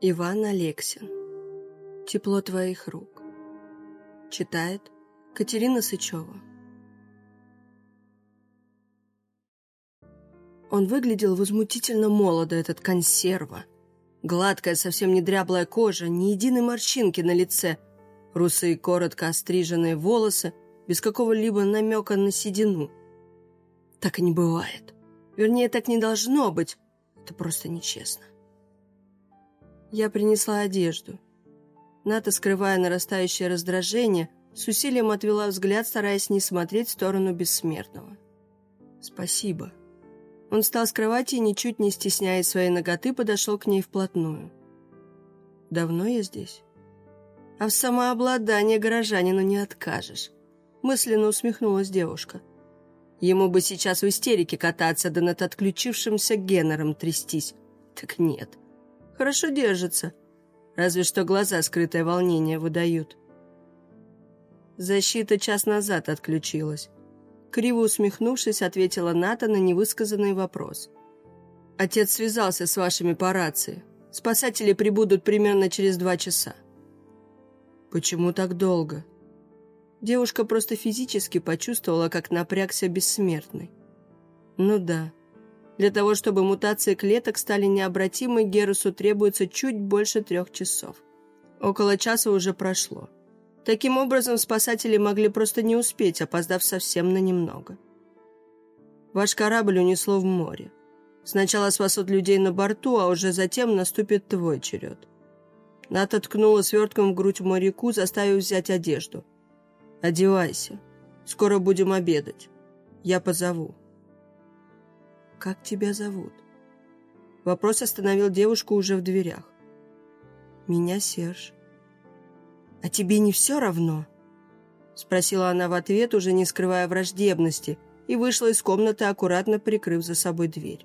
Иван Алексин. Тепло твоих рук. Читает Катерина Сычева. Он выглядел возмутительно молодо, этот консерва. Гладкая, совсем не дряблая кожа, ни единой морщинки на лице, русые коротко остриженные волосы, без какого-либо намека на седину. Так и не бывает. Вернее, так не должно быть. Это просто нечестно. Я принесла одежду. Ната, скрывая нарастающее раздражение, с усилием отвела взгляд, стараясь не смотреть в сторону бессмертного. «Спасибо». Он встал с кровати и, ничуть не стесняя своей ноготы, подошел к ней вплотную. «Давно я здесь?» «А в самообладании горожанину не откажешь», — мысленно усмехнулась девушка. «Ему бы сейчас в истерике кататься, да над отключившимся Геннером трястись. Так нет». Хорошо держится. Разве что глаза скрытое волнение выдают. Защита час назад отключилась. Криво усмехнувшись, ответила Ната на невысказанный вопрос. «Отец связался с вашими по рации. Спасатели прибудут примерно через два часа». «Почему так долго?» Девушка просто физически почувствовала, как напрягся бессмертный. «Ну да, для того, чтобы мутации клеток стали необратимой, Герусу требуется чуть больше трех часов. Около часа уже прошло. Таким образом, спасатели могли просто не успеть, опоздав совсем на немного. Ваш корабль унесло в море. Сначала спасут людей на борту, а уже затем наступит твой черед. Ната ткнула свертком в грудь моряку, заставив взять одежду. «Одевайся. Скоро будем обедать. Я позову». «Как тебя зовут?» Вопрос остановил девушку уже в дверях. «Меня Серж». «А тебе не все равно?» Спросила она в ответ, уже не скрывая враждебности, и вышла из комнаты, аккуратно прикрыв за собой дверь.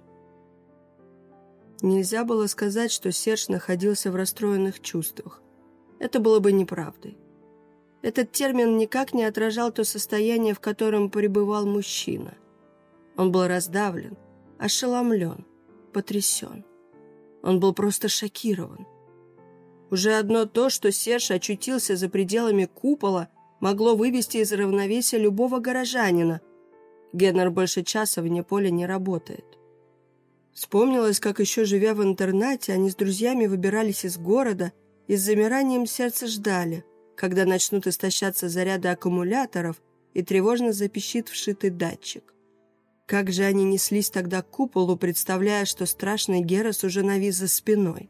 Нельзя было сказать, что Серж находился в расстроенных чувствах. Это было бы неправдой. Этот термин никак не отражал то состояние, в котором пребывал мужчина. Он был раздавлен, ошеломлен, потрясен. Он был просто шокирован. Уже одно то, что Серж очутился за пределами купола, могло вывести из равновесия любого горожанина. Геннер больше часа вне поля не работает. Вспомнилось, как еще живя в интернате, они с друзьями выбирались из города и с замиранием сердца ждали, когда начнут истощаться заряды аккумуляторов и тревожно запищит вшитый датчик. Как же они неслись тогда к куполу, представляя, что страшный Герос уже навис за спиной.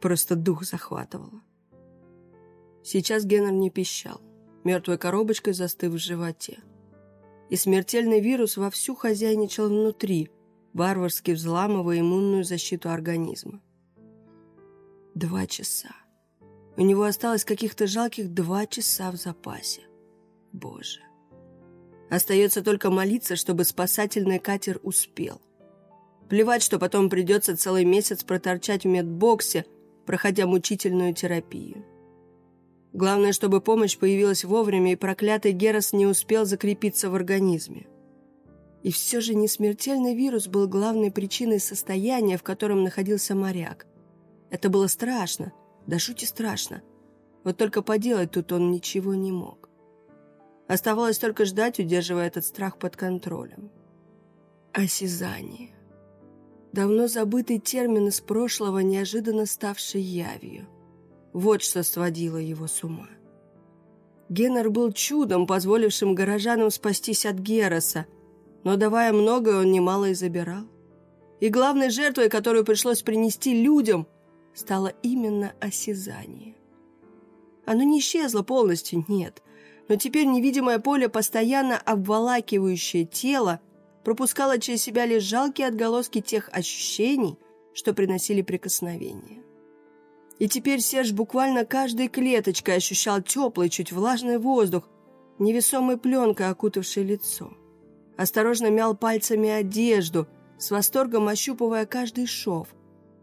Просто дух захватывало. Сейчас Геннер не пищал, мертвой коробочкой застыв в животе. И смертельный вирус вовсю хозяйничал внутри, варварски взламывая иммунную защиту организма. Два часа. У него осталось каких-то жалких два часа в запасе. Боже. Остается только молиться, чтобы спасательный катер успел. Плевать, что потом придется целый месяц проторчать в медбоксе, проходя мучительную терапию. Главное, чтобы помощь появилась вовремя, и проклятый Герос не успел закрепиться в организме. И все же несмертельный вирус был главной причиной состояния, в котором находился моряк. Это было страшно, да шути страшно. Вот только поделать тут он ничего не мог. Оставалось только ждать, удерживая этот страх под контролем. Осязание. Давно забытый термин из прошлого, неожиданно ставший явью. Вот что сводило его с ума. Геннер был чудом, позволившим горожанам спастись от Героса, но, давая многое, он немало и забирал. И главной жертвой, которую пришлось принести людям, стало именно осязание. Оно не исчезло полностью, нет но теперь невидимое поле, постоянно обволакивающее тело, пропускало через себя лишь жалкие отголоски тех ощущений, что приносили прикосновения. И теперь Серж буквально каждой клеточкой ощущал теплый, чуть влажный воздух, невесомой пленкой окутавшей лицо. Осторожно мял пальцами одежду, с восторгом ощупывая каждый шов,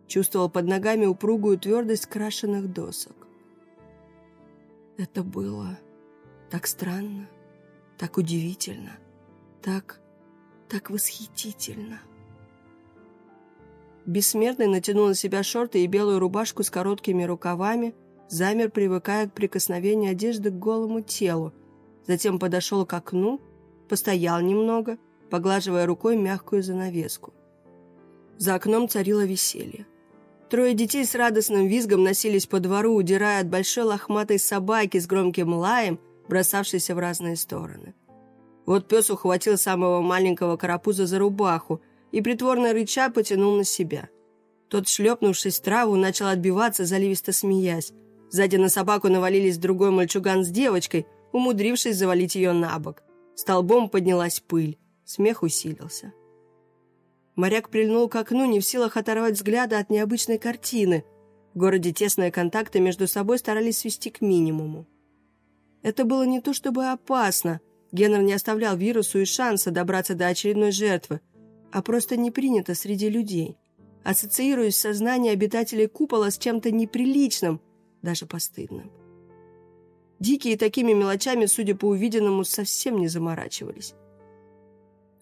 чувствовал под ногами упругую твердость крашеных досок. Это было так странно, так удивительно, так, так восхитительно. Бессмертный натянул на себя шорты и белую рубашку с короткими рукавами, замер, привыкая к прикосновению одежды к голому телу, затем подошел к окну, постоял немного, поглаживая рукой мягкую занавеску. За окном царило веселье. Трое детей с радостным визгом носились по двору, удирая от большой лохматой собаки с громким лаем, бросавшейся в разные стороны. Вот пес ухватил самого маленького карапуза за рубаху и, притворно рыча, потянул на себя. Тот, шлепнувшись в траву, начал отбиваться, заливисто смеясь. Сзади на собаку навалились другой мальчуган с девочкой, умудрившись завалить ее на бок. Столбом поднялась пыль. Смех усилился. Моряк прильнул к окну, не в силах оторвать взгляда от необычной картины. В городе тесные контакты между собой старались свести к минимуму. Это было не то чтобы опасно. Геннер не оставлял вирусу и шанса добраться до очередной жертвы, а просто не принято среди людей. Ассоциируясь сознание обитателей купола с чем-то неприличным, даже постыдным. Дикие такими мелочами, судя по увиденному, совсем не заморачивались.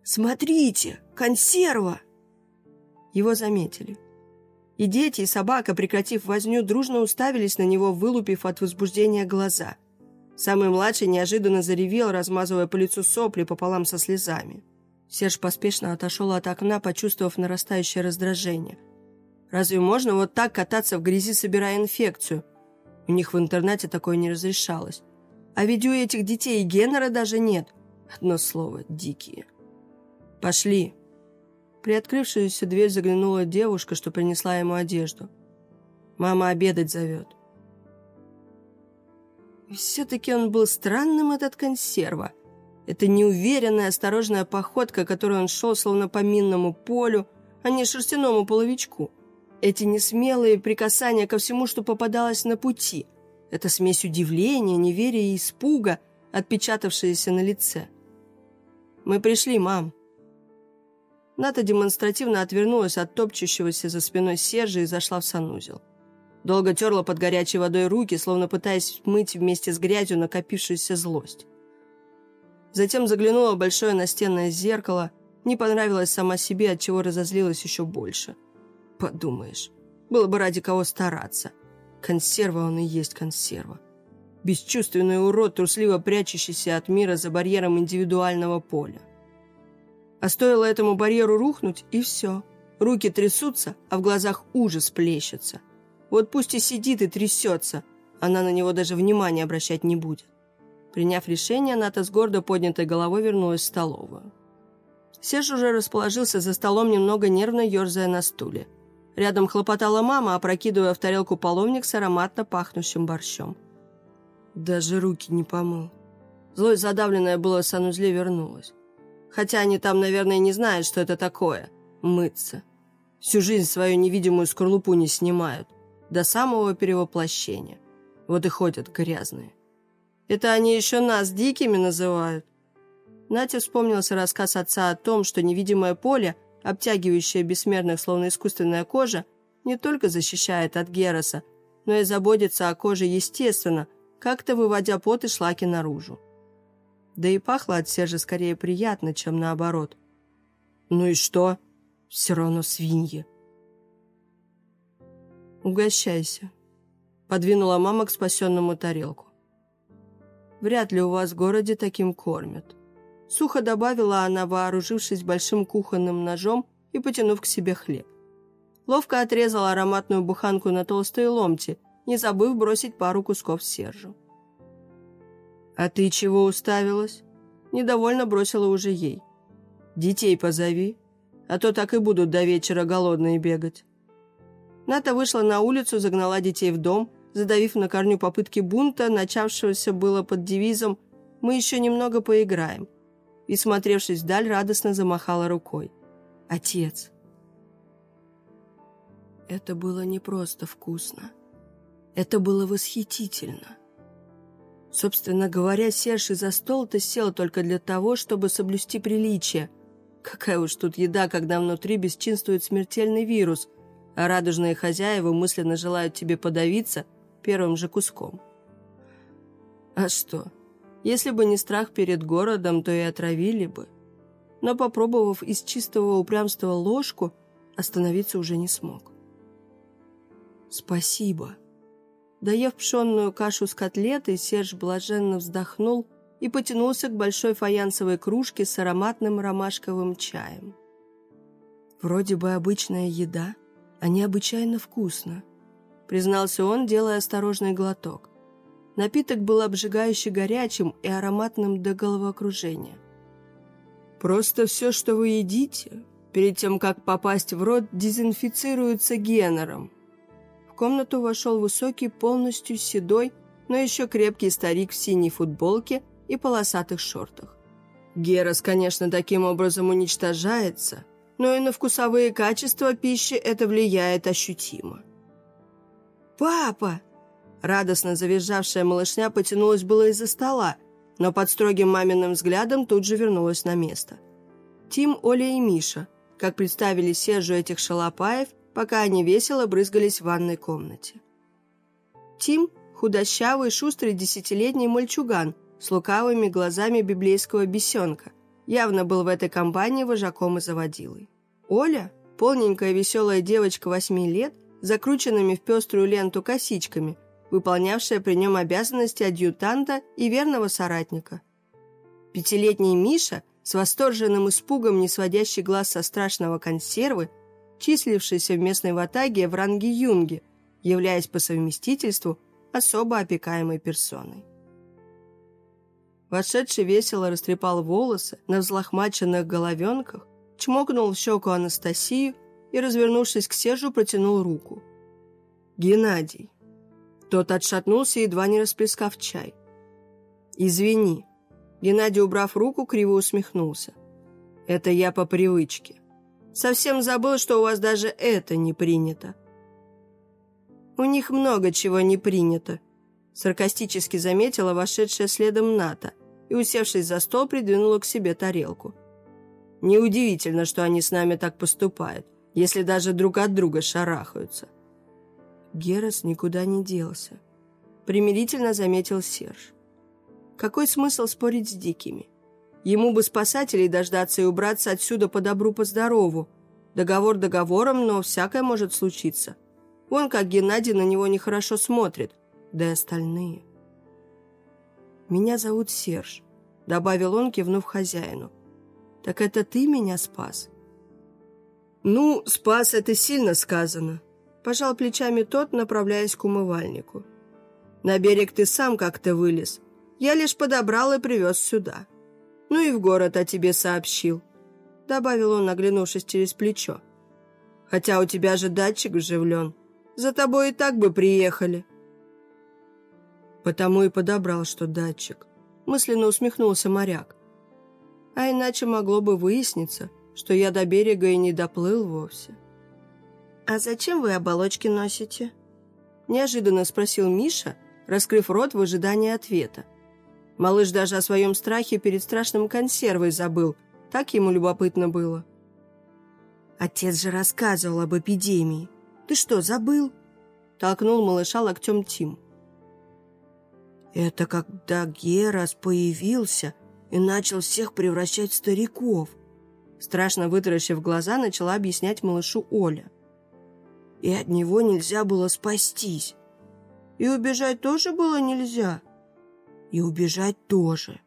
«Смотрите, консерва!» Его заметили. И дети, и собака, прекратив возню, дружно уставились на него, вылупив от возбуждения глаза. Самый младший неожиданно заревел, размазывая по лицу сопли пополам со слезами. Серж поспешно отошел от окна, почувствовав нарастающее раздражение. «Разве можно вот так кататься в грязи, собирая инфекцию? У них в интернете такое не разрешалось. А ведь у этих детей и Геннера даже нет. Одно слово – дикие». «Пошли!» При открывшуюся дверь заглянула девушка, что принесла ему одежду. «Мама обедать зовет». Все-таки он был странным, этот консерва. Это неуверенная, осторожная походка, которой он шел словно по минному полю, а не шерстяному половичку. Эти несмелые прикасания ко всему, что попадалось на пути. Это смесь удивления, неверия и испуга, отпечатавшаяся на лице. «Мы пришли, мам», Ната демонстративно отвернулась от топчущегося за спиной Сержа и зашла в санузел. Долго терла под горячей водой руки, словно пытаясь мыть вместе с грязью накопившуюся злость. Затем заглянула в большое настенное зеркало, не понравилась сама себе, от чего разозлилась еще больше. Подумаешь, было бы ради кого стараться. Консерва он и есть консерва. Бесчувственный урод, трусливо прячущийся от мира за барьером индивидуального поля. А стоило этому барьеру рухнуть, и все. Руки трясутся, а в глазах ужас плещется. Вот пусть и сидит и трясется, она на него даже внимания обращать не будет. Приняв решение, Ната с гордо поднятой головой вернулась в столовую. Серж уже расположился за столом, немного нервно ерзая на стуле. Рядом хлопотала мама, опрокидывая в тарелку половник с ароматно пахнущим борщом. Даже руки не помыл. Злость, задавленная была в санузле, вернулась. Хотя они там, наверное, не знают, что это такое – мыться. Всю жизнь свою невидимую скорлупу не снимают. До самого перевоплощения. Вот и ходят грязные. Это они еще нас дикими называют. Нате вспомнился рассказ отца о том, что невидимое поле, обтягивающее бессмертных, словно искусственная кожа, не только защищает от Героса, но и заботится о коже естественно, как-то выводя пот и шлаки наружу. Да и пахло от Сержа скорее приятно, чем наоборот. «Ну и что? Все равно свиньи». «Угощайся», — подвинула мама к спасенному тарелку. «Вряд ли у вас в городе таким кормят». Сухо добавила она, вооружившись большим кухонным ножом и потянув к себе хлеб. Ловко отрезала ароматную буханку на толстые ломти, не забыв бросить пару кусков Сержу. «А ты чего уставилась?» Недовольно бросила уже ей. «Детей позови, а то так и будут до вечера голодные бегать». Ната вышла на улицу, загнала детей в дом, задавив на корню попытки бунта, начавшегося было под девизом «Мы еще немного поиграем», и, смотревшись вдаль, радостно замахала рукой. «Отец!» Это было не просто вкусно. Это было восхитительно. Собственно говоря, Серж за стол-то сел только для того, чтобы соблюсти приличие. Какая уж тут еда, когда внутри бесчинствует смертельный вирус, а радужные хозяева мысленно желают тебе подавиться первым же куском. А что? Если бы не страх перед городом, то и отравили бы. Но попробовав из чистого упрямства ложку, остановиться уже не смог. «Спасибо». Доев пшенную кашу с котлетой, Серж блаженно вздохнул и потянулся к большой фаянсовой кружке с ароматным ромашковым чаем. «Вроде бы обычная еда, а необычайно вкусно», признался он, делая осторожный глоток. Напиток был обжигающе горячим и ароматным до головокружения. «Просто все, что вы едите, перед тем, как попасть в рот, дезинфицируется генером». В комнату вошел высокий, полностью седой, но еще крепкий старик в синей футболке и полосатых шортах. Герос, конечно, таким образом уничтожается, но и на вкусовые качества пищи это влияет ощутимо. «Папа!» Радостно завизжавшая малышня потянулась было из-за стола, но под строгим маминым взглядом тут же вернулась на место. Тим, Оля и Миша, как представили Сержу этих шалопаев, пока они весело брызгались в ванной комнате. Тим – худощавый, шустрый десятилетний мальчуган с лукавыми глазами библейского бесенка, явно был в этой компании вожаком и заводилой. Оля – полненькая веселая девочка восьми лет, закрученными в пеструю ленту косичками – выполнявшая при нем обязанности адъютанта и верного соратника. Пятилетний Миша, с восторженным испугом не сводящий глаз со страшного консервы, числившийся в местной ватаге в ранге юнги, являясь по совместительству особо опекаемой персоной. Вошедший весело растрепал волосы на взлохмаченных головенках, чмокнул в щеку Анастасию и, развернувшись к Сержу, протянул руку. «Геннадий, тот отшатнулся, едва не расплескав чай. «Извини». Геннадий, убрав руку, криво усмехнулся. «Это я по привычке. Совсем забыл, что у вас даже это не принято». «У них много чего не принято», саркастически заметила вошедшая следом Ната и, усевшись за стол, придвинула к себе тарелку. «Неудивительно, что они с нами так поступают, если даже друг от друга шарахаются». Герас никуда не делся. Примирительно заметил Серж. Какой смысл спорить с дикими? Ему бы спасателей дождаться и убраться отсюда по добру, по здорову. Договор договором, но всякое может случиться. Он, как Геннадий, на него нехорошо смотрит. Да и остальные. «Меня зовут Серж», — добавил он, кивнув хозяину. «Так это ты меня спас?» «Ну, спас — это сильно сказано», Пожал плечами тот, направляясь к умывальнику. «На берег ты сам как-то вылез. Я лишь подобрал и привез сюда. Ну и в город о тебе сообщил», — добавил он, наглянувшись через плечо. «Хотя у тебя же датчик вживлен. За тобой и так бы приехали». «Потому и подобрал, что датчик», — мысленно усмехнулся моряк. «А иначе могло бы выясниться, что я до берега и не доплыл вовсе». «А зачем вы оболочки носите?» Неожиданно спросил Миша, раскрыв рот в ожидании ответа. Малыш даже о своем страхе перед страшным консервой забыл. Так ему любопытно было. «Отец же рассказывал об эпидемии. Ты что, забыл?» Толкнул малыша локтем Тим. «Это когда Герас появился и начал всех превращать в стариков», страшно вытаращив глаза, начала объяснять малышу Оля и от него нельзя было спастись. И убежать тоже было нельзя. И убежать тоже.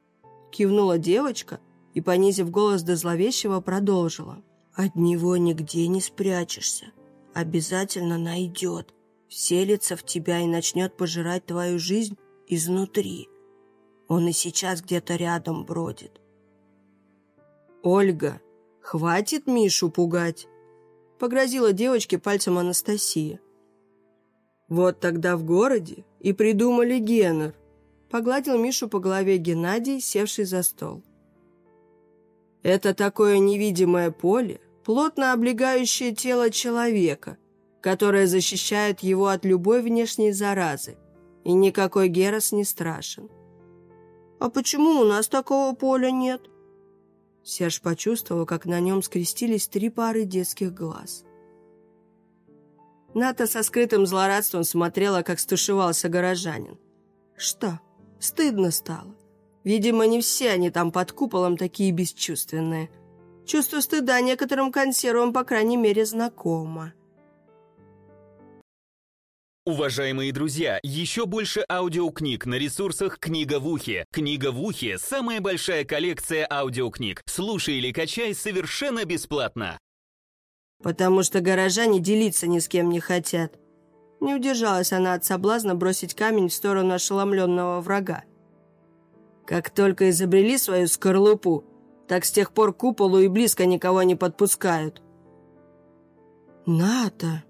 Кивнула девочка и, понизив голос до зловещего, продолжила. От него нигде не спрячешься. Обязательно найдет. Вселится в тебя и начнет пожирать твою жизнь изнутри. Он и сейчас где-то рядом бродит. «Ольга, хватит Мишу пугать!» Погрозила девочке пальцем Анастасия. Вот тогда в городе и придумали Геннер. Погладил Мишу по голове Геннадий, севший за стол. Это такое невидимое поле, плотно облегающее тело человека, которое защищает его от любой внешней заразы, и никакой Герос не страшен. «А почему у нас такого поля нет?» Серж почувствовал, как на нем скрестились три пары детских глаз. Ната со скрытым злорадством смотрела, как стушевался горожанин. Что? Стыдно стало. Видимо, не все они там под куполом такие бесчувственные. Чувство стыда некоторым консервам, по крайней мере, знакомо. Уважаемые друзья, еще больше аудиокниг на ресурсах «Книга в ухе». «Книга в ухе» — самая большая коллекция аудиокниг. Слушай или качай совершенно бесплатно. Потому что горожане делиться ни с кем не хотят. Не удержалась она от соблазна бросить камень в сторону ошеломленного врага. Как только изобрели свою скорлупу, так с тех пор куполу и близко никого не подпускают. «Ната!»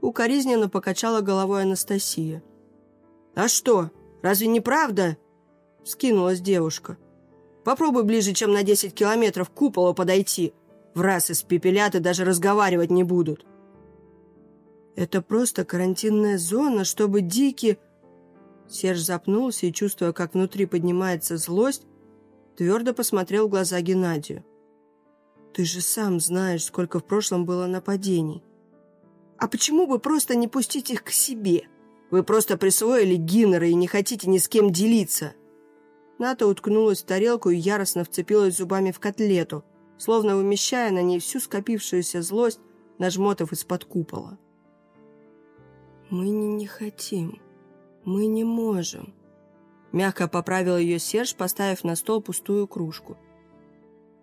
Укоризненно покачала головой Анастасия. «А что, разве не правда?» Скинулась девушка. «Попробуй ближе, чем на 10 километров к куполу подойти. В раз испепелят и даже разговаривать не будут». «Это просто карантинная зона, чтобы дикие...» Серж запнулся и, чувствуя, как внутри поднимается злость, твердо посмотрел в глаза Геннадию. «Ты же сам знаешь, сколько в прошлом было нападений. А почему бы просто не пустить их к себе? Вы просто присвоили Гиннера и не хотите ни с кем делиться. Ната уткнулась в тарелку и яростно вцепилась зубами в котлету, словно вымещая на ней всю скопившуюся злость на жмотов из-под купола. «Мы не, не хотим. Мы не можем», — мягко поправил ее Серж, поставив на стол пустую кружку.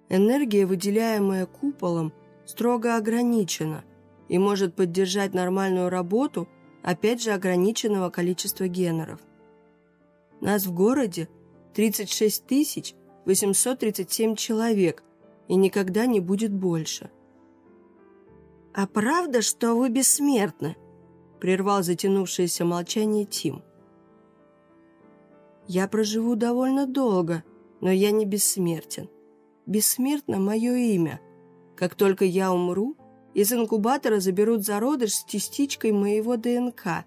Энергия, выделяемая куполом, строго ограничена — и может поддержать нормальную работу, опять же, ограниченного количества генеров. Нас в городе 36 тысяч 837 человек, и никогда не будет больше. «А правда, что вы бессмертны?» – прервал затянувшееся молчание Тим. «Я проживу довольно долго, но я не бессмертен. Бессмертно мое имя. Как только я умру, из инкубатора заберут зародыш с частичкой моего ДНК,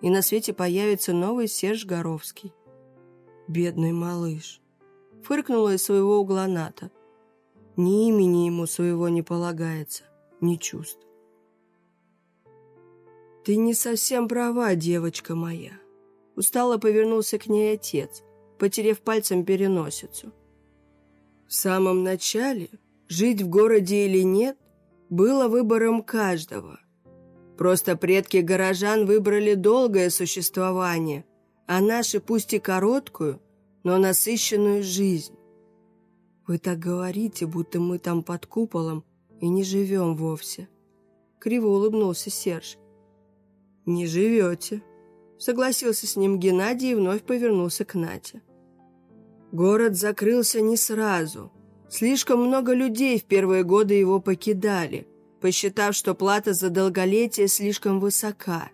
и на свете появится новый Серж Горовский. Бедный малыш. Фыркнула из своего угла Ната. Ни имени ему своего не полагается, ни чувств. «Ты не совсем права, девочка моя», — устало повернулся к ней отец, потерев пальцем переносицу. «В самом начале, жить в городе или нет, было выбором каждого. Просто предки горожан выбрали долгое существование, а наши пусть и короткую, но насыщенную жизнь. Вы так говорите, будто мы там под куполом и не живем вовсе. Криво улыбнулся Серж. Не живете. Согласился с ним Геннадий и вновь повернулся к Нате. Город закрылся не сразу – Слишком много людей в первые годы его покидали, посчитав, что плата за долголетие слишком высока.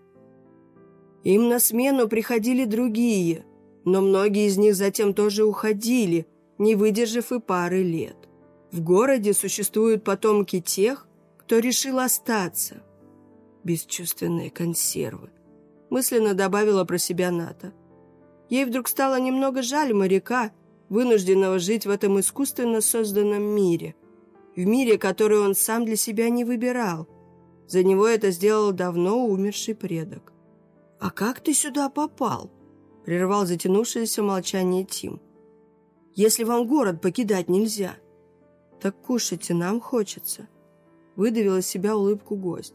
Им на смену приходили другие, но многие из них затем тоже уходили, не выдержав и пары лет. В городе существуют потомки тех, кто решил остаться. Бесчувственные консервы. Мысленно добавила про себя Ната. Ей вдруг стало немного жаль моряка, вынужденного жить в этом искусственно созданном мире, в мире, который он сам для себя не выбирал. За него это сделал давно умерший предок. «А как ты сюда попал?» – прервал затянувшееся молчание Тим. «Если вам город покидать нельзя». «Так кушайте, нам хочется», – выдавил из себя улыбку гость.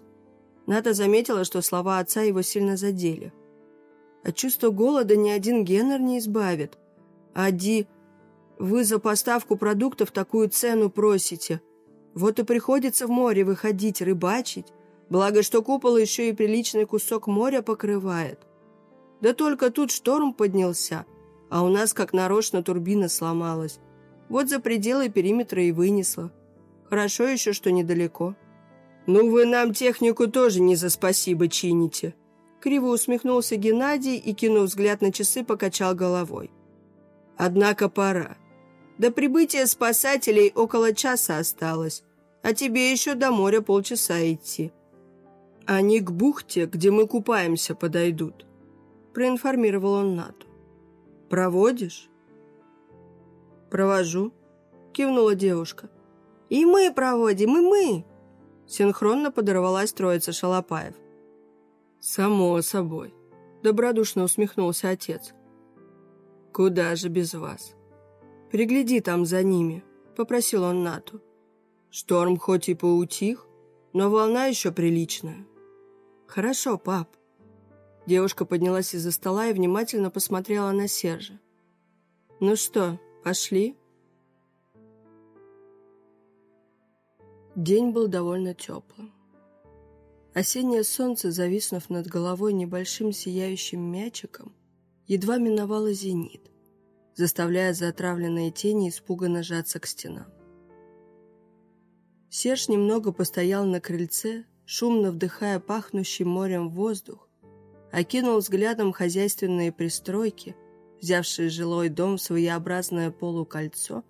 Ната заметила, что слова отца его сильно задели. От чувства голода ни один Геннер не избавит, а Ди вы за поставку продуктов такую цену просите. Вот и приходится в море выходить, рыбачить. Благо, что купол еще и приличный кусок моря покрывает. Да только тут шторм поднялся, а у нас как нарочно турбина сломалась. Вот за пределы периметра и вынесла. Хорошо еще, что недалеко. «Ну вы нам технику тоже не за спасибо чините». Криво усмехнулся Геннадий и, кинув взгляд на часы, покачал головой. «Однако пора. До прибытия спасателей около часа осталось, а тебе еще до моря полчаса идти. Они к бухте, где мы купаемся, подойдут», – проинформировал он Нату. «Проводишь?» «Провожу», – кивнула девушка. «И мы проводим, и мы!» Синхронно подорвалась троица Шалопаев. «Само собой», – добродушно усмехнулся отец. «Куда же без вас?» «Пригляди там за ними», — попросил он Нату. Шторм хоть и поутих, но волна еще приличная. Хорошо, пап. Девушка поднялась из-за стола и внимательно посмотрела на Сержа. Ну что, пошли? День был довольно теплым. Осеннее солнце, зависнув над головой небольшим сияющим мячиком, едва миновало зенит, заставляя затравленные тени испуганно жаться к стенам. Серж немного постоял на крыльце, шумно вдыхая пахнущий морем воздух, окинул взглядом хозяйственные пристройки, взявшие жилой дом в своеобразное полукольцо,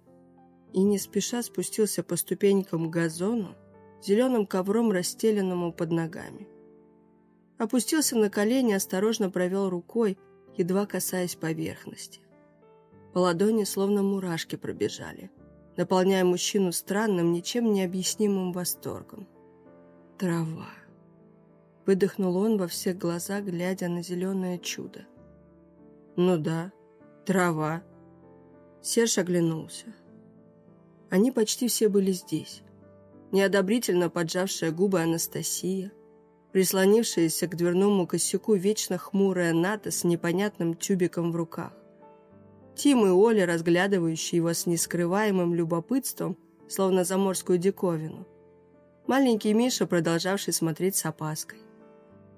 и не спеша спустился по ступенькам к газону, зеленым ковром, расстеленному под ногами. Опустился на колени, осторожно провел рукой, едва касаясь поверхности. По ладони словно мурашки пробежали, наполняя мужчину странным, ничем не объяснимым восторгом. Трава. Выдохнул он во всех глазах, глядя на зеленое чудо. «Ну да, трава». Серж оглянулся. Они почти все были здесь. Неодобрительно поджавшая губы Анастасия, прислонившаяся к дверному косяку вечно хмурая Ната с непонятным тюбиком в руках. Тим и Оля, разглядывающие его с нескрываемым любопытством, словно заморскую диковину. Маленький Миша, продолжавший смотреть с опаской.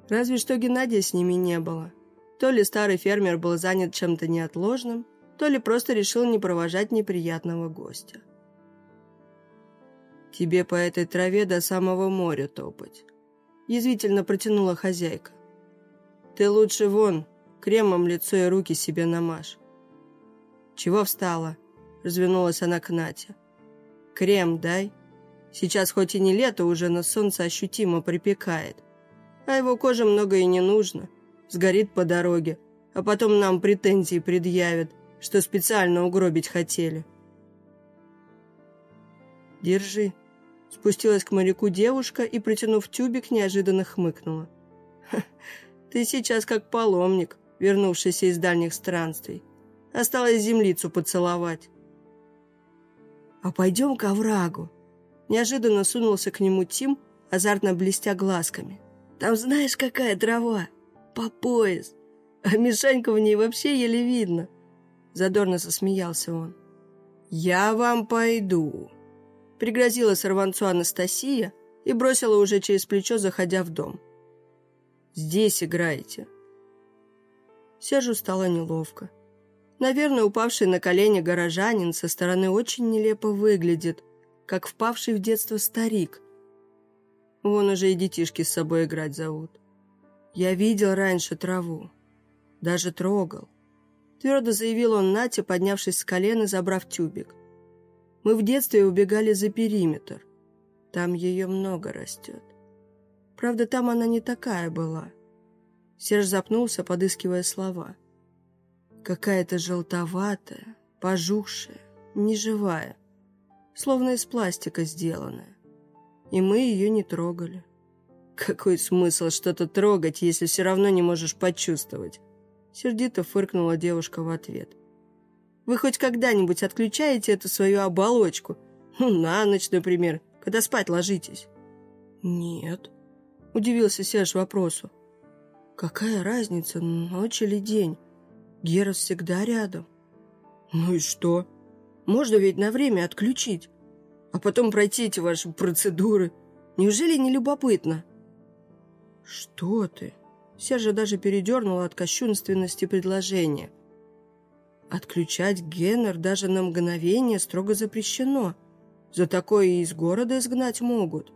Разве что Геннадия с ними не было. То ли старый фермер был занят чем-то неотложным, то ли просто решил не провожать неприятного гостя. «Тебе по этой траве до самого моря топать», — язвительно протянула хозяйка. «Ты лучше вон, кремом лицо и руки себе намажь». «Чего встала?» — развернулась она к Нате. «Крем дай. Сейчас хоть и не лето уже, но солнце ощутимо припекает. А его коже много и не нужно. Сгорит по дороге, а потом нам претензии предъявят, что специально угробить хотели». «Держи», Спустилась к моряку девушка и, протянув тюбик, неожиданно хмыкнула. «Ты сейчас как паломник, вернувшийся из дальних странствий. Осталось землицу поцеловать». «А пойдем к оврагу». Неожиданно сунулся к нему Тим, азартно блестя глазками. «Там знаешь, какая трава? По пояс. А Мишанька в ней вообще еле видно». Задорно засмеялся он. «Я вам пойду», Пригрозила сорванцу Анастасия и бросила уже через плечо, заходя в дом. «Здесь играете». Сержу стало неловко. Наверное, упавший на колени горожанин со стороны очень нелепо выглядит, как впавший в детство старик. Вон уже и детишки с собой играть зовут. Я видел раньше траву. Даже трогал. Твердо заявил он Нате, поднявшись с колена, забрав тюбик. Мы в детстве убегали за периметр. Там ее много растет. Правда, там она не такая была. Серж запнулся, подыскивая слова. Какая-то желтоватая, пожухшая, неживая, словно из пластика сделанная. И мы ее не трогали. Какой смысл что-то трогать, если все равно не можешь почувствовать? Сердито фыркнула девушка в ответ. Вы хоть когда-нибудь отключаете эту свою оболочку? Ну, на ночь, например, когда спать ложитесь?» «Нет», — удивился Серж вопросу. «Какая разница, ночь или день? Герас всегда рядом». «Ну и что? Можно ведь на время отключить, а потом пройти эти ваши процедуры. Неужели не любопытно?» «Что ты?» Сержа даже передернула от кощунственности предложения — Отключать Геннер даже на мгновение строго запрещено. За такое и из города изгнать могут.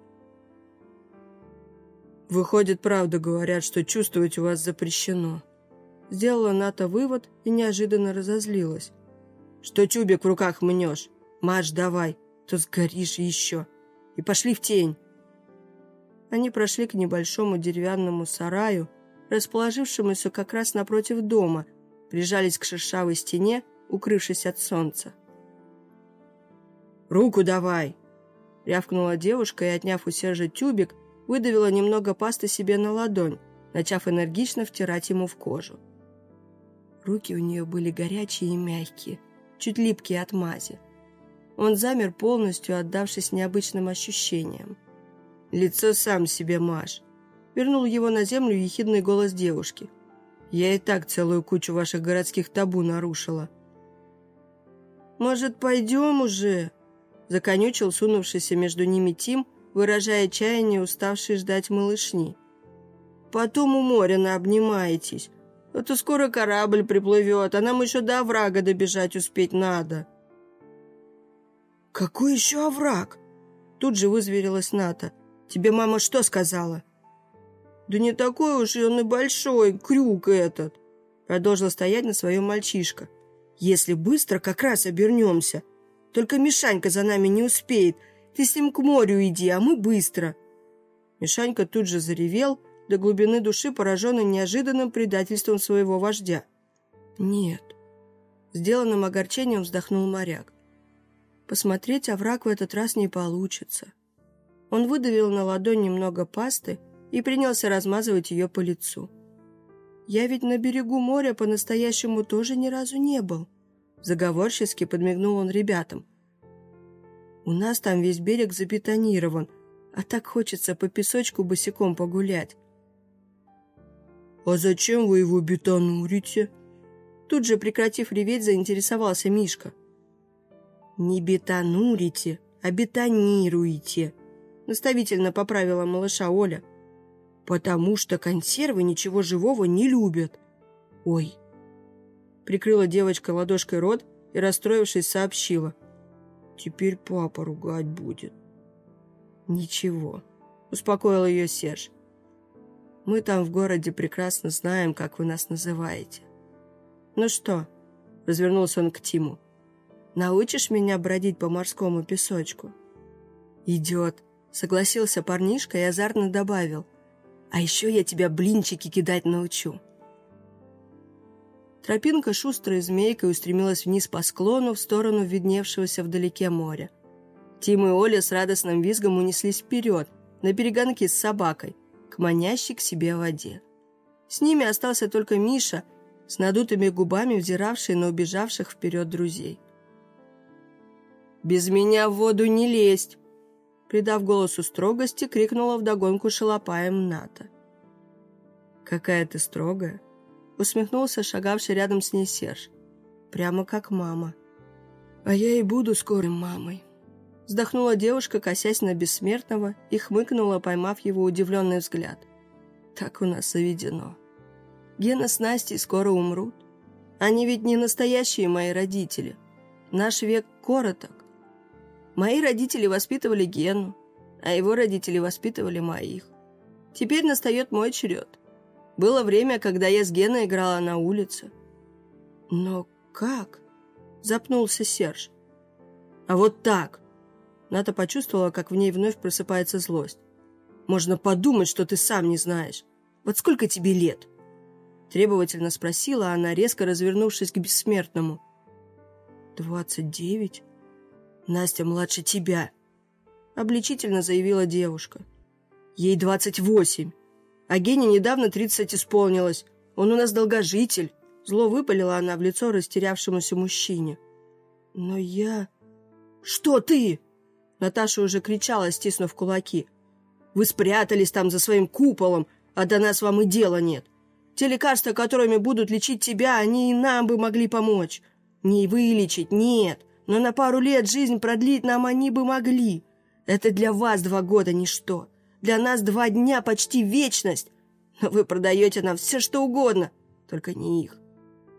Выходит, правда говорят, что чувствовать у вас запрещено. Сделала Ната вывод и неожиданно разозлилась. Что тюбик в руках мнешь? Маш, давай, то сгоришь еще. И пошли в тень. Они прошли к небольшому деревянному сараю, расположившемуся как раз напротив дома – прижались к шершавой стене, укрывшись от солнца. «Руку давай!» — рявкнула девушка и, отняв у Сержа тюбик, выдавила немного пасты себе на ладонь, начав энергично втирать ему в кожу. Руки у нее были горячие и мягкие, чуть липкие от мази. Он замер полностью, отдавшись необычным ощущениям. «Лицо сам себе маш!» Вернул его на землю ехидный голос девушки. «Я и так целую кучу ваших городских табу нарушила». «Может, пойдем уже?» Законючил сунувшийся между ними Тим, выражая чаяние, уставший ждать малышни. «Потом у моря наобнимаетесь. А то скоро корабль приплывет, а нам еще до оврага добежать успеть надо». «Какой еще овраг?» Тут же вызверилась Ната. «Тебе мама что сказала?» «Да не такой уж и он и большой, крюк этот!» Продолжил стоять на своем мальчишка. «Если быстро, как раз обернемся. Только Мишанька за нами не успеет. Ты с ним к морю иди, а мы быстро!» Мишанька тут же заревел, до глубины души пораженный неожиданным предательством своего вождя. «Нет». Сделанным огорчением вздохнул моряк. Посмотреть овраг в этот раз не получится. Он выдавил на ладонь немного пасты и принялся размазывать ее по лицу. «Я ведь на берегу моря по-настоящему тоже ни разу не был», заговорчески подмигнул он ребятам. «У нас там весь берег забетонирован, а так хочется по песочку босиком погулять». «А зачем вы его бетонурите?» Тут же, прекратив реветь, заинтересовался Мишка. «Не бетонурите, а бетонируете», — наставительно поправила малыша Оля. «Потому что консервы ничего живого не любят». «Ой!» Прикрыла девочка ладошкой рот и, расстроившись, сообщила. «Теперь папа ругать будет». «Ничего», — успокоил ее Серж. «Мы там в городе прекрасно знаем, как вы нас называете». «Ну что?» — развернулся он к Тиму. Научишь меня бродить по морскому песочку?» «Идет», — согласился парнишка и азартно добавил. «А еще я тебя блинчики кидать научу». Тропинка шустрой змейкой устремилась вниз по склону в сторону видневшегося вдалеке моря. Тим и Оля с радостным визгом унеслись вперед, на перегонки с собакой, к манящей к себе воде. С ними остался только Миша, с надутыми губами взиравший на убежавших вперед друзей. «Без меня в воду не лезть!» Придав голосу строгости, крикнула вдогонку шалопаем Ната. «Какая ты строгая!» Усмехнулся шагавший рядом с ней Серж. «Прямо как мама». «А я и буду скорым мамой!» Вздохнула девушка, косясь на бессмертного, и хмыкнула, поймав его удивленный взгляд. «Так у нас заведено. Гена с Настей скоро умрут. Они ведь не настоящие мои родители. Наш век короток. Мои родители воспитывали Гену, а его родители воспитывали моих. Теперь настает мой черед. Было время, когда я с Геной играла на улице. Но как? Запнулся Серж. А вот так. Ната почувствовала, как в ней вновь просыпается злость. Можно подумать, что ты сам не знаешь. Вот сколько тебе лет? Требовательно спросила она, резко развернувшись к бессмертному. «Двадцать девять?» Настя младше тебя», — обличительно заявила девушка. «Ей двадцать восемь, а Гене недавно тридцать исполнилось. Он у нас долгожитель», — зло выпалила она в лицо растерявшемуся мужчине. «Но я...» «Что ты?» Наташа уже кричала, стиснув кулаки. «Вы спрятались там за своим куполом, а до нас вам и дела нет. Те лекарства, которыми будут лечить тебя, они и нам бы могли помочь. Не вылечить, нет но на пару лет жизнь продлить нам они бы могли. Это для вас два года ничто. Для нас два дня почти вечность. Но вы продаете нам все, что угодно, только не их.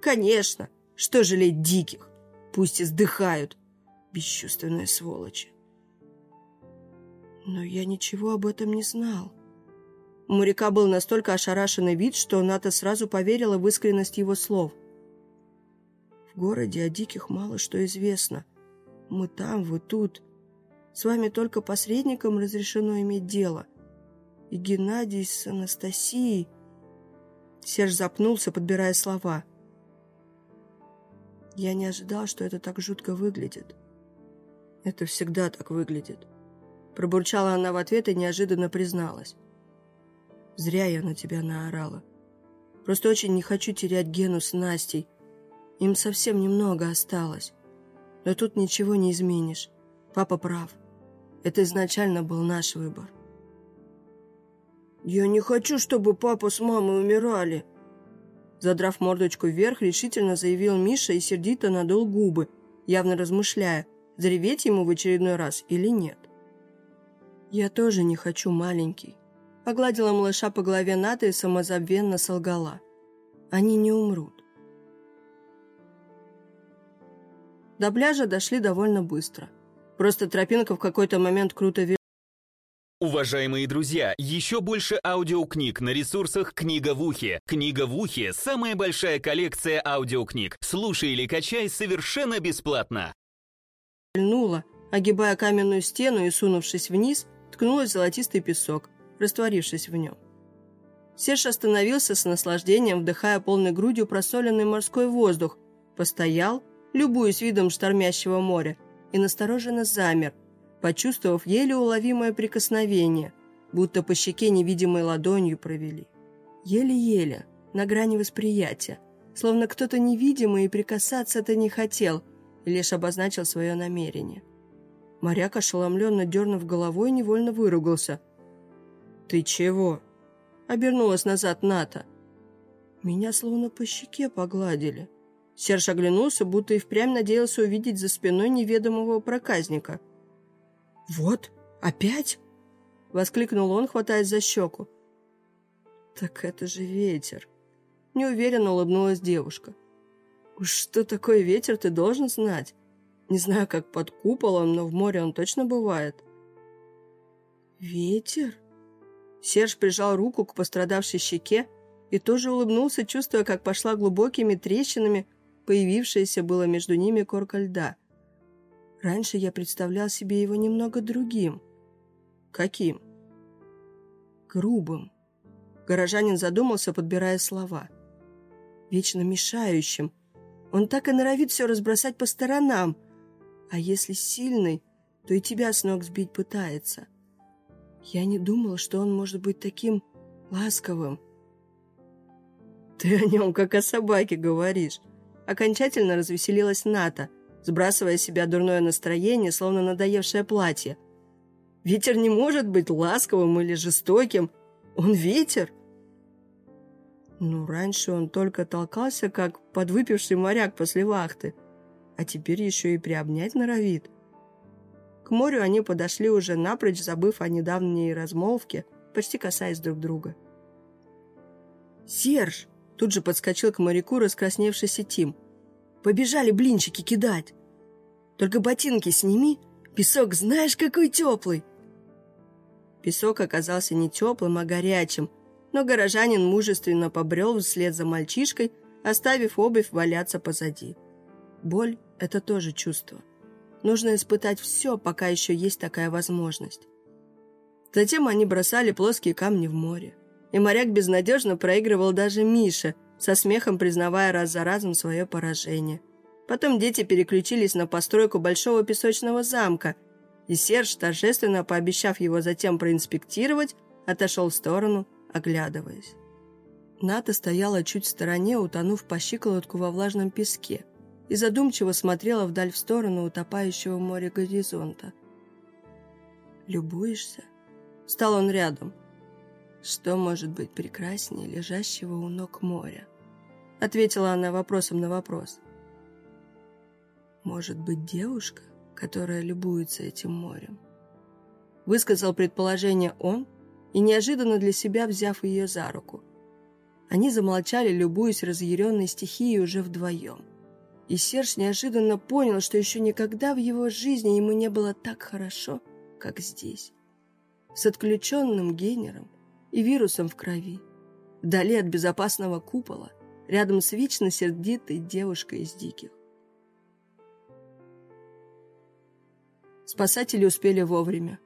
Конечно, что жалеть диких? Пусть издыхают, бесчувственные сволочи. Но я ничего об этом не знал. У моряка был настолько ошарашенный вид, что Ната сразу поверила в искренность его слов – городе о диких мало что известно. Мы там, вы тут. С вами только посредникам разрешено иметь дело. И Геннадий с Анастасией...» Серж запнулся, подбирая слова. «Я не ожидал, что это так жутко выглядит». «Это всегда так выглядит». Пробурчала она в ответ и неожиданно призналась. «Зря я на тебя наорала. Просто очень не хочу терять Гену с Настей, им совсем немного осталось. Но тут ничего не изменишь. Папа прав. Это изначально был наш выбор. «Я не хочу, чтобы папа с мамой умирали!» Задрав мордочку вверх, решительно заявил Миша и сердито надул губы, явно размышляя, зареветь ему в очередной раз или нет. «Я тоже не хочу, маленький», — погладила малыша по голове Ната и самозабвенно солгала. «Они не умрут». До пляжа дошли довольно быстро. Просто тропинка в какой-то момент круто Уважаемые друзья, еще больше аудиокниг на ресурсах «Книга в ухе». «Книга в ухе» — самая большая коллекция аудиокниг. Слушай или качай совершенно бесплатно. Льнула, огибая каменную стену и, сунувшись вниз, ткнулась в золотистый песок, растворившись в нем. Серж остановился с наслаждением, вдыхая полной грудью просоленный морской воздух, постоял, любуясь видом штормящего моря, и настороженно замер – почувствовав еле уловимое прикосновение, будто по щеке невидимой ладонью провели. Еле-еле, на грани восприятия, словно кто-то невидимый и прикасаться-то не хотел, лишь обозначил свое намерение. Моряк, ошеломленно дернув головой, невольно выругался. «Ты чего?» — обернулась назад Ната. Меня словно по щеке погладили. Серж оглянулся, будто и впрямь надеялся увидеть за спиной неведомого проказника — «Вот, опять?» — воскликнул он, хватаясь за щеку. «Так это же ветер!» — неуверенно улыбнулась девушка. «Уж что такое ветер, ты должен знать. Не знаю, как под куполом, но в море он точно бывает». «Ветер?» Серж прижал руку к пострадавшей щеке и тоже улыбнулся, чувствуя, как пошла глубокими трещинами появившаяся было между ними корка льда — Раньше я представлял себе его немного другим. Каким? Грубым. Горожанин задумался, подбирая слова. Вечно мешающим. Он так и норовит все разбросать по сторонам. А если сильный, то и тебя с ног сбить пытается. Я не думал, что он может быть таким ласковым. Ты о нем как о собаке говоришь. Окончательно развеселилась Ната – сбрасывая с себя дурное настроение, словно надоевшее платье. Ветер не может быть ласковым или жестоким. Он ветер. Ну, раньше он только толкался, как подвыпивший моряк после вахты, а теперь еще и приобнять норовит. К морю они подошли уже напрочь, забыв о недавней размолвке, почти касаясь друг друга. «Серж!» – тут же подскочил к моряку раскрасневшийся Тим – Побежали блинчики кидать. Только ботинки сними, песок знаешь какой теплый. Песок оказался не теплым, а горячим, но горожанин мужественно побрел вслед за мальчишкой, оставив обувь валяться позади. Боль – это тоже чувство. Нужно испытать все, пока еще есть такая возможность. Затем они бросали плоские камни в море. И моряк безнадежно проигрывал даже Мише – со смехом признавая раз за разом свое поражение. Потом дети переключились на постройку большого песочного замка, и Серж, торжественно пообещав его затем проинспектировать, отошел в сторону, оглядываясь. Ната стояла чуть в стороне, утонув по щиколотку во влажном песке, и задумчиво смотрела вдаль в сторону утопающего в море горизонта. «Любуешься?» Стал он рядом – что может быть прекраснее лежащего у ног моря? Ответила она вопросом на вопрос. Может быть, девушка, которая любуется этим морем? Высказал предположение он и неожиданно для себя взяв ее за руку. Они замолчали, любуясь разъяренной стихией уже вдвоем. И Серж неожиданно понял, что еще никогда в его жизни ему не было так хорошо, как здесь. С отключенным генером, и вирусом в крови. Вдали от безопасного купола, рядом с вечно сердитой девушкой из диких. Спасатели успели вовремя.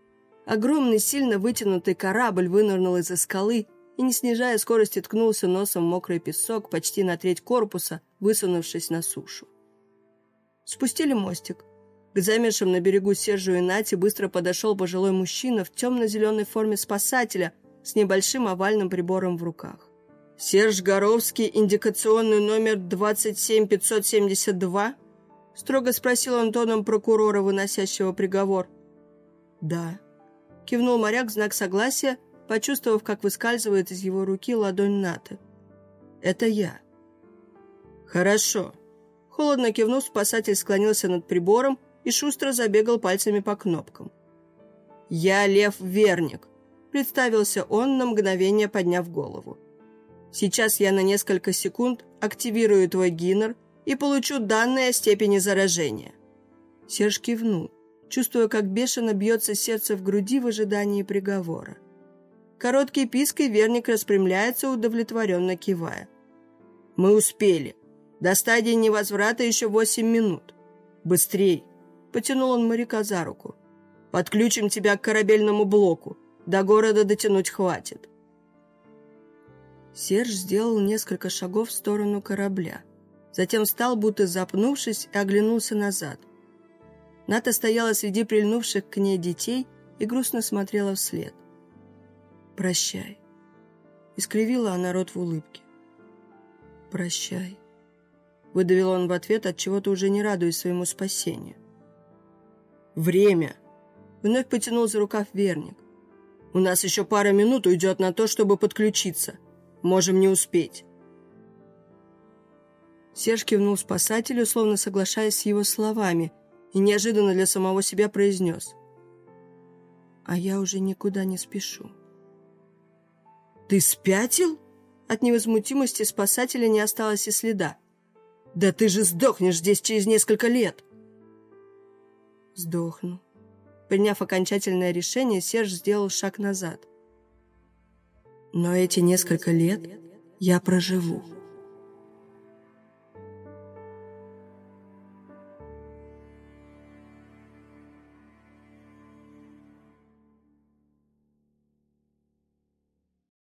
Огромный, сильно вытянутый корабль вынырнул из-за скалы и, не снижая скорости, ткнулся носом в мокрый песок почти на треть корпуса, высунувшись на сушу. Спустили мостик. К замершим на берегу Сержу и Нати быстро подошел пожилой мужчина в темно-зеленой форме спасателя с небольшим овальным прибором в руках. «Серж Горовский, индикационный номер 27572?» — строго спросил он тоном прокурора, выносящего приговор. «Да», — кивнул моряк в знак согласия, почувствовав, как выскальзывает из его руки ладонь Ната. «Это я». «Хорошо». Холодно кивнув, спасатель склонился над прибором и шустро забегал пальцами по кнопкам. «Я Лев Верник», — представился он на мгновение, подняв голову. «Сейчас я на несколько секунд активирую твой гинер и получу данные о степени заражения». Серж кивнул, чувствуя, как бешено бьется сердце в груди в ожидании приговора. Короткий писк, и Верник распрямляется, удовлетворенно кивая. «Мы успели. До стадии невозврата еще восемь минут. Быстрей!» Потянул он моряка за руку. «Подключим тебя к корабельному блоку. До города дотянуть хватит». Серж сделал несколько шагов в сторону корабля. Затем встал, будто запнувшись, и оглянулся назад. Ната стояла среди прильнувших к ней детей и грустно смотрела вслед. «Прощай», — искривила она рот в улыбке. «Прощай», — выдавил он в ответ, от чего то уже не радуясь своему спасению. «Время!» — вновь потянул за рукав Верник. «У нас еще пара минут уйдет на то, чтобы подключиться. Можем не успеть». Серж кивнул спасателю, словно соглашаясь с его словами, и неожиданно для самого себя произнес. «А я уже никуда не спешу». «Ты спятил?» От невозмутимости спасателя не осталось и следа. «Да ты же сдохнешь здесь через несколько лет!» «Сдохну». Приняв окончательное решение, Серж сделал шаг назад. «Но эти несколько лет я проживу».